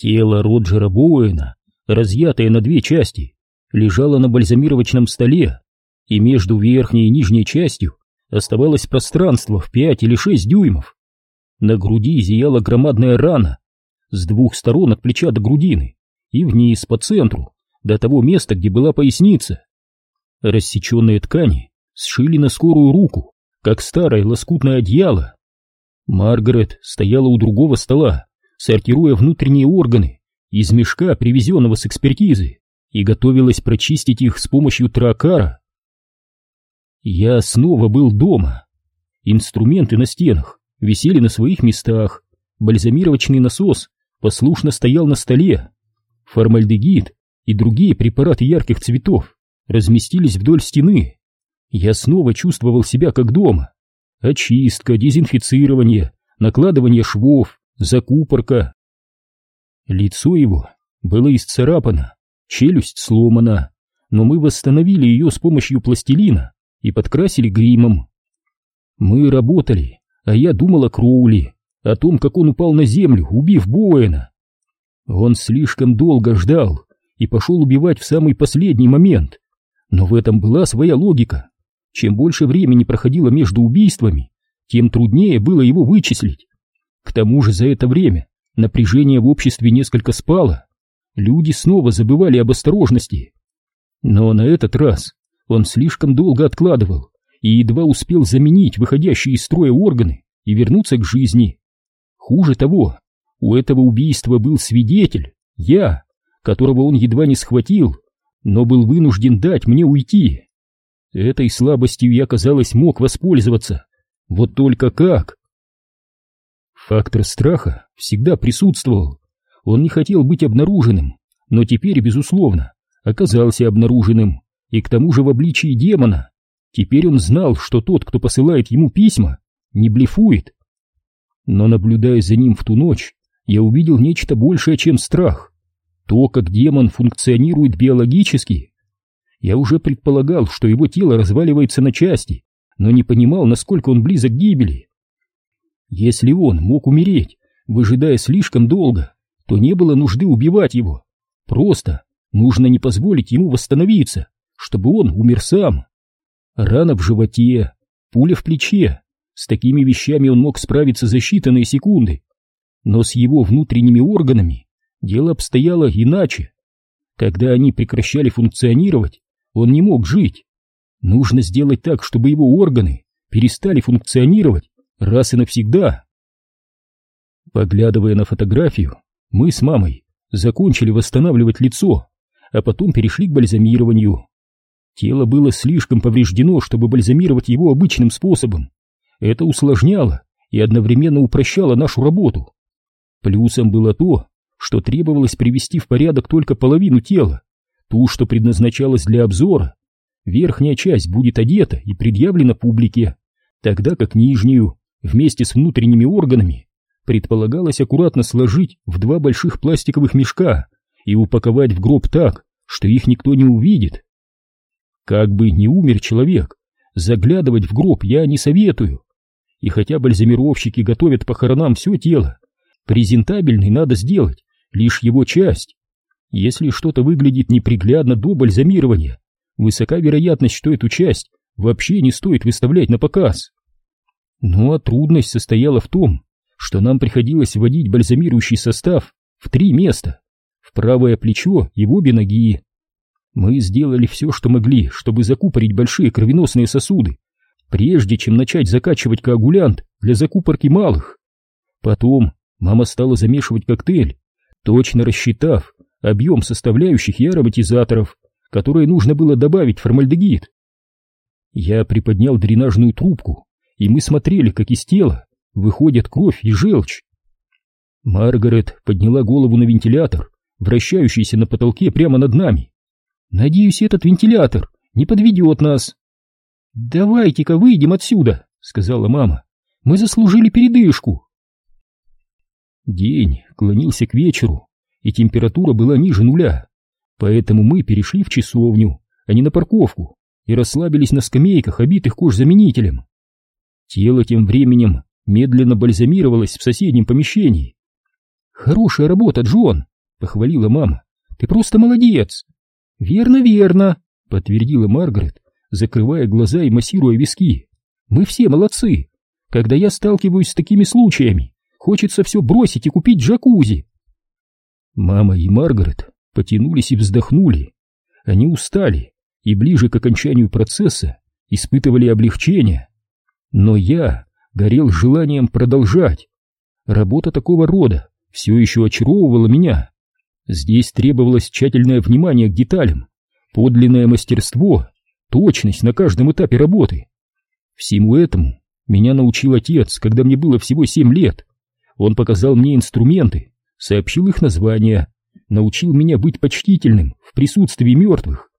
Тело Роджера Боуэна, разъятое на две части, лежало на бальзамировочном столе, и между верхней и нижней частью оставалось пространство в пять или шесть дюймов. На груди зияла громадная рана, с двух сторон от плеча до грудины, и вниз по центру, до того места, где была поясница. Рассеченные ткани сшили на скорую руку, как старое лоскутное одеяло. Маргарет стояла у другого стола, сортируя внутренние органы из мешка, привезенного с экспертизы, и готовилась прочистить их с помощью тракара. Я снова был дома. Инструменты на стенах висели на своих местах, бальзамировочный насос послушно стоял на столе, формальдегид и другие препараты ярких цветов разместились вдоль стены. Я снова чувствовал себя как дома. Очистка, дезинфицирование, накладывание швов, закупорка. Лицо его было исцарапано, челюсть сломана, но мы восстановили ее с помощью пластилина и подкрасили гримом. Мы работали, а я думал о Кроули, о том, как он упал на землю, убив Боуэна. Он слишком долго ждал и пошел убивать в самый последний момент. Но в этом была своя логика. Чем больше времени проходило между убийствами, тем труднее было его вычислить. К тому же за это время напряжение в обществе несколько спало. Люди снова забывали об осторожности. Но на этот раз он слишком долго откладывал и едва успел заменить выходящие из строя органы и вернуться к жизни. Хуже того, у этого убийства был свидетель, я, которого он едва не схватил, но был вынужден дать мне уйти. Этой слабостью я, казалось, мог воспользоваться. Вот только как? Фактор страха всегда присутствовал. Он не хотел быть обнаруженным, но теперь, безусловно, оказался обнаруженным, и к тому же в обличии демона. Теперь он знал, что тот, кто посылает ему письма, не блефует. Но наблюдая за ним в ту ночь, я увидел нечто большее, чем страх. То, как демон функционирует биологически. Я уже предполагал, что его тело разваливается на части, но не понимал, насколько он близок к гибели. Если он мог умереть, выжидая слишком долго, то не было нужды убивать его. Просто нужно не позволить ему восстановиться, чтобы он умер сам. Рана в животе, пуля в плече. С такими вещами он мог справиться за считанные секунды. Но с его внутренними органами дело обстояло иначе. Когда они прекращали функционировать, он не мог жить. Нужно сделать так, чтобы его органы перестали функционировать раз и навсегда. Поглядывая на фотографию, мы с мамой закончили восстанавливать лицо, а потом перешли к бальзамированию. Тело было слишком повреждено, чтобы бальзамировать его обычным способом. Это усложняло и одновременно упрощало нашу работу. Плюсом было то, что требовалось привести в порядок только половину тела, ту, что предназначалась для обзора. Верхняя часть будет одета и предъявлена публике, тогда как нижнюю вместе с внутренними органами предполагалось аккуратно сложить в два больших пластиковых мешка и упаковать в гроб так, что их никто не увидит. Как бы ни умер человек, заглядывать в гроб я не советую. И хотя бальзамировщики готовят похоронам все тело, презентабельной надо сделать лишь его часть. Если что-то выглядит неприглядно до бальзамирования, высока вероятность, что эту часть вообще не стоит выставлять на показ. Ну а трудность состояла в том, что нам приходилось вводить бальзамирующий состав в три места, в правое плечо и в обе ноги. Мы сделали все, что могли, чтобы закупорить большие кровеносные сосуды, прежде чем начать закачивать коагулянт для закупорки малых. Потом мама стала замешивать коктейль, точно рассчитав объем составляющих и ароматизаторов, которые нужно было добавить в формальдегид. Я приподнял дренажную трубку, и мы смотрели, как из тела выходят кровь и желчь. Маргарет подняла голову на вентилятор, вращающийся на потолке прямо над нами. «Надеюсь, этот вентилятор не подведет нас». «Давайте-ка выйдем отсюда», — сказала мама. «Мы заслужили передышку». День клонился к вечеру, и температура была ниже нуля, поэтому мы перешли в часовню, а не на парковку, и расслабились на скамейках, обитых кожзаменителем. Тело тем временем медленно бальзамировалось в соседнем помещении. «Хорошая работа, Джон!» похвалила мама. Ты просто молодец. Верно, верно, подтвердила Маргарет, закрывая глаза и массируя виски. Мы все молодцы. Когда я сталкиваюсь с такими случаями, хочется все бросить и купить джакузи. Мама и Маргарет потянулись и вздохнули. Они устали и ближе к окончанию процесса испытывали облегчение. Но я горел желанием продолжать. Работа такого рода все еще очаровывала меня. Здесь требовалось тщательное внимание к деталям, подлинное мастерство, точность на каждом этапе работы. Всему этому меня научил отец, когда мне было всего семь лет. Он показал мне инструменты, сообщил их названия, научил меня быть почтительным в присутствии мертвых.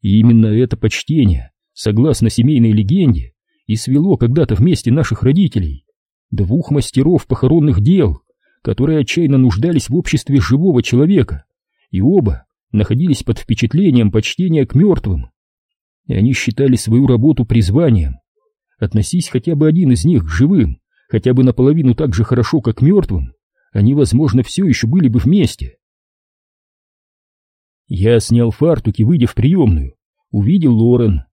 И именно это почтение, согласно семейной легенде, и свело когда-то вместе наших родителей, двух мастеров похоронных дел, которые отчаянно нуждались в обществе живого человека, и оба находились под впечатлением почтения к мертвым. И они считали свою работу призванием. Относись хотя бы один из них к живым, хотя бы наполовину так же хорошо, как к мертвым, они, возможно, все еще были бы вместе. Я снял фартук и, выйдя в приемную, увидел Лорен.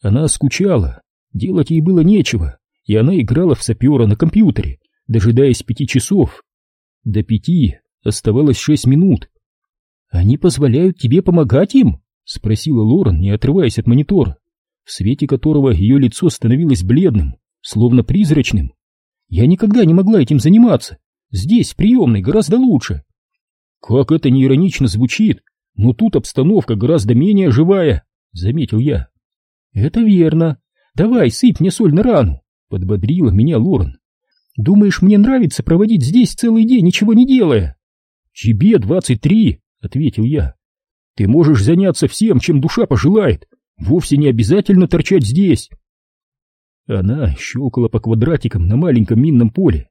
Она скучала, делать ей было нечего, и она играла в сапера на компьютере, дожидаясь пяти часов. До пяти оставалось шесть минут. «Они позволяют тебе помогать им?» — спросила Лорен, не отрываясь от монитора, в свете которого ее лицо становилось бледным, словно призрачным. «Я никогда не могла этим заниматься. Здесь, в приемной, гораздо лучше». «Как это неиронично звучит, но тут обстановка гораздо менее живая», — заметил я. «Это верно. Давай, сыпь мне соль на рану», — подбодрила меня Лорен. «Думаешь, мне нравится проводить здесь целый день, ничего не делая?» «Тебе двадцать три», — ответил я. «Ты можешь заняться всем, чем душа пожелает. Вовсе не обязательно торчать здесь». Она щелкала по квадратикам на маленьком минном поле,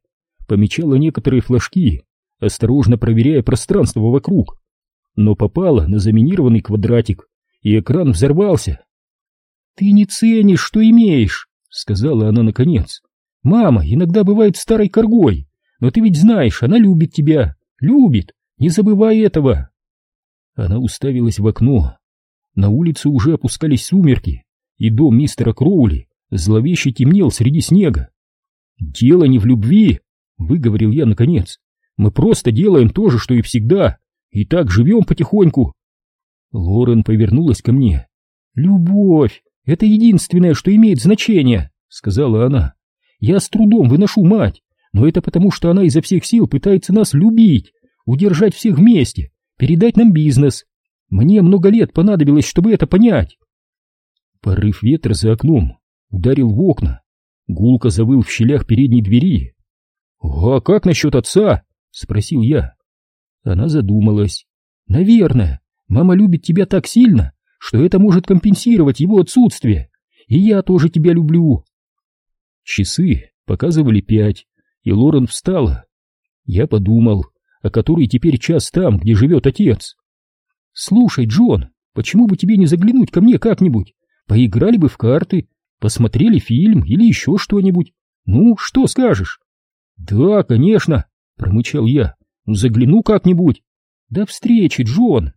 помечала некоторые флажки, осторожно проверяя пространство вокруг, но попала на заминированный квадратик, и экран взорвался. «Ты не ценишь, что имеешь», — сказала она наконец. «Мама иногда бывает старой коргой, но ты ведь знаешь, она любит тебя, любит, не забывай этого». Она уставилась в окно. На улице уже опускались сумерки, и дом мистера Кроули зловеще темнел среди снега. «Дело не в любви», — выговорил я наконец. «Мы просто делаем то же, что и всегда, и так живем потихоньку». Лорен повернулась ко мне. «Любовь! Это единственное, что имеет значение», — сказала она. «Я с трудом выношу мать, но это потому, что она изо всех сил пытается нас любить, удержать всех вместе, передать нам бизнес. Мне много лет понадобилось, чтобы это понять». Порыв ветра за окном ударил в окна. Гулко завыл в щелях передней двери. «А как насчет отца?» — спросил я. Она задумалась. «Наверное, мама любит тебя так сильно, что это может компенсировать его отсутствие. И я тоже тебя люблю. Часы показывали пять, и Лорен встала. Я подумал, а который теперь час там, где живет отец. Слушай, Джон, почему бы тебе не заглянуть ко мне как-нибудь? Поиграли бы в карты, посмотрели фильм или еще что-нибудь. Ну, что скажешь? Да, конечно, промычал я. Загляну как-нибудь. До встречи, Джон.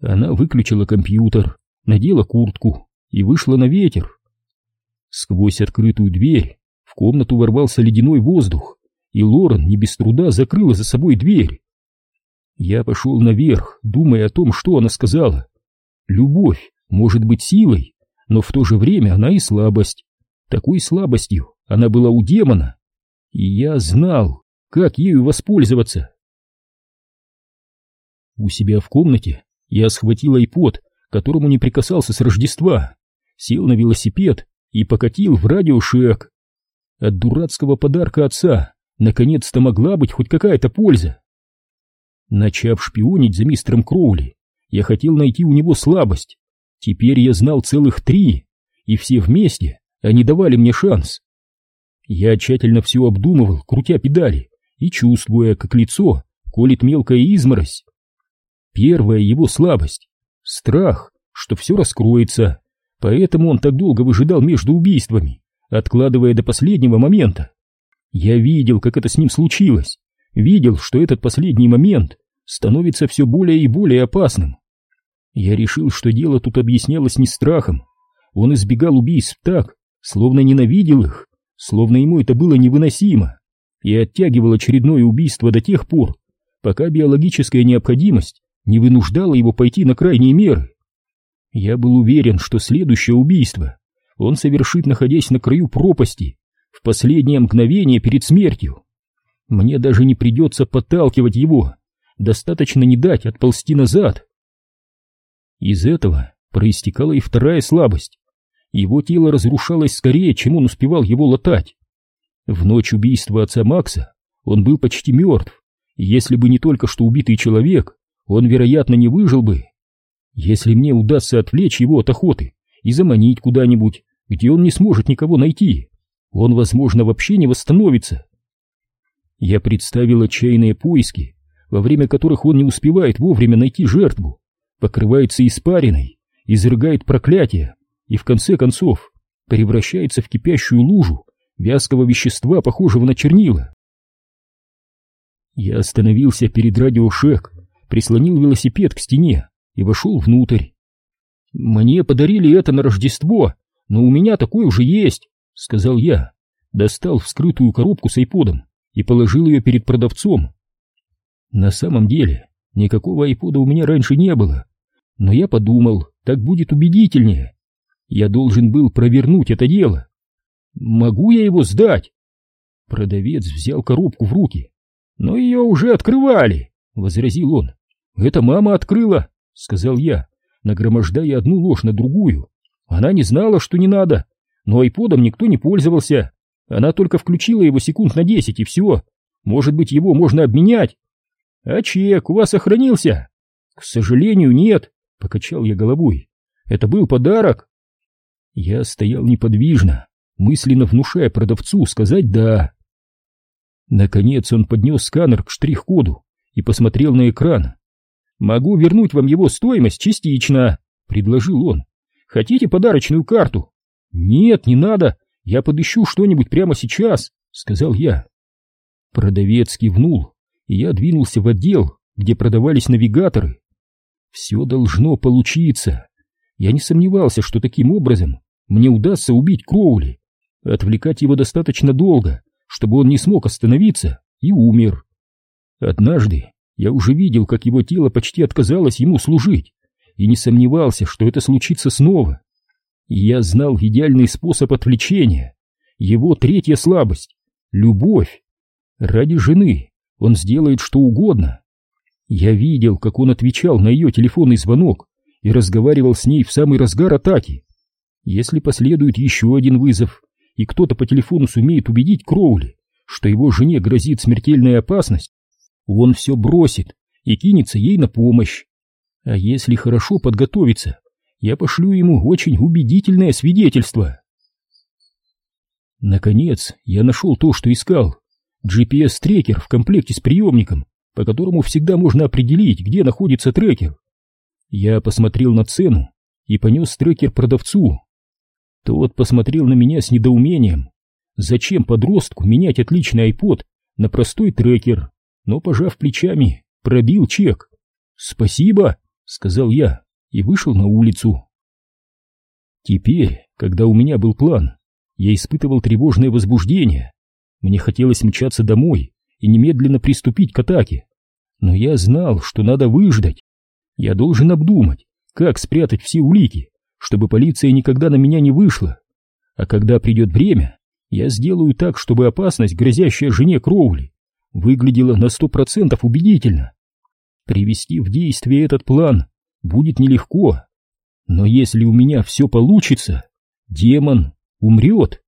Она выключила компьютер, надела куртку и вышла на ветер. Сквозь открытую дверь в комнату ворвался ледяной воздух, и Лорен не без труда закрыла за собой дверь. Я пошел наверх, думая о том, что она сказала. Любовь может быть силой, но в то же время она и слабость. Такой слабостью она была у демона, и я знал, как ею воспользоваться. У себя в комнате я схватил айпод, которому не прикасался с Рождества, сел на велосипед и покатил в радиошек. От дурацкого подарка отца наконец-то могла быть хоть какая-то польза. Начав шпионить за мистером Кроули, я хотел найти у него слабость. Теперь я знал целых три, и все вместе они давали мне шанс. Я тщательно все обдумывал, крутя педали, и чувствуя, как лицо колет мелкая изморозь. Первая его слабость — страх, что все раскроется, поэтому он так долго выжидал между убийствами, откладывая до последнего момента. Я видел, как это с ним случилось, видел, что этот последний момент становится все более и более опасным. Я решил, что дело тут объяснялось не страхом. Он избегал убийств так, словно ненавидел их, словно ему это было невыносимо, и оттягивал очередное убийство до тех пор, пока биологическая необходимость не вынуждала его пойти на крайние меры. Я был уверен, что следующее убийство он совершит, находясь на краю пропасти, в последнее мгновение перед смертью. Мне даже не придется подталкивать его, достаточно не дать отползти назад. Из этого проистекала и вторая слабость. Его тело разрушалось скорее, чем он успевал его латать. В ночь убийства отца Макса он был почти мертв, если бы не только что убитый человек, он, вероятно, не выжил бы. Если мне удастся отвлечь его от охоты и заманить куда-нибудь, где он не сможет никого найти, он, возможно, вообще не восстановится. Я представил отчаянные поиски, во время которых он не успевает вовремя найти жертву, покрывается испариной, изрыгает проклятие и, в конце концов, превращается в кипящую лужу вязкого вещества, похожего на чернила. Я остановился перед радиошек, прислонил велосипед к стене и вошел внутрь. «Мне подарили это на Рождество, но у меня такое уже есть», — сказал я, достал вскрытую коробку с айподом и положил ее перед продавцом. На самом деле, никакого айпода у меня раньше не было, но я подумал, так будет убедительнее. Я должен был провернуть это дело. Могу я его сдать? Продавец взял коробку в руки. Но ее уже открывали, возразил он. Это мама открыла, сказал я, нагромождая одну ложь на другую. Она не знала, что не надо, но айподом никто не пользовался. Она только включила его секунд на десять и все. Может быть, его можно обменять? А чек у вас сохранился? К сожалению, нет, покачал я головой. Это был подарок. Я стоял неподвижно, мысленно внушая продавцу сказать «да». Наконец он поднес сканер к штрих-коду и посмотрел на экран. «Могу вернуть вам его стоимость частично», — предложил он. «Хотите подарочную карту?» «Нет, не надо, я подыщу что-нибудь прямо сейчас», — сказал я. Продавец кивнул, и я двинулся в отдел, где продавались навигаторы. Все должно получиться. Я не сомневался, что таким образом мне удастся убить Кроули. Отвлекать его достаточно долго, чтобы он не смог остановиться и умер. Однажды я уже видел, как его тело почти отказалось ему служить, и не сомневался, что это случится снова. И я знал идеальный способ отвлечения, его третья слабость — любовь. Ради жены он сделает что угодно. Я видел, как он отвечал на ее телефонный звонок и разговаривал с ней в самый разгар атаки. Если последует еще один вызов, и кто-то по телефону сумеет убедить Кроули, что его жене грозит смертельная опасность, он все бросит и кинется ей на помощь. А если хорошо подготовиться, я пошлю ему очень убедительное свидетельство. Наконец, я нашел то, что искал. GPS-трекер в комплекте с приемником, по которому всегда можно определить, где находится трекер. Я посмотрел на цену и понес трекер продавцу. Тот посмотрел на меня с недоумением. Зачем подростку менять отличный iPod на простой трекер? Но, пожав плечами, пробил чек. «Спасибо», — сказал я и вышел на улицу. Теперь, когда у меня был план, я испытывал тревожное возбуждение. Мне хотелось мчаться домой и немедленно приступить к атаке. Но я знал, что надо выждать. Я должен обдумать, как спрятать все улики, чтобы полиция никогда на меня не вышла. А когда придет время, я сделаю так, чтобы опасность, грозящая жене Кроули, выглядела на сто процентов убедительно. Привести в действие этот план будет нелегко. Но если у меня все получится, демон умрет.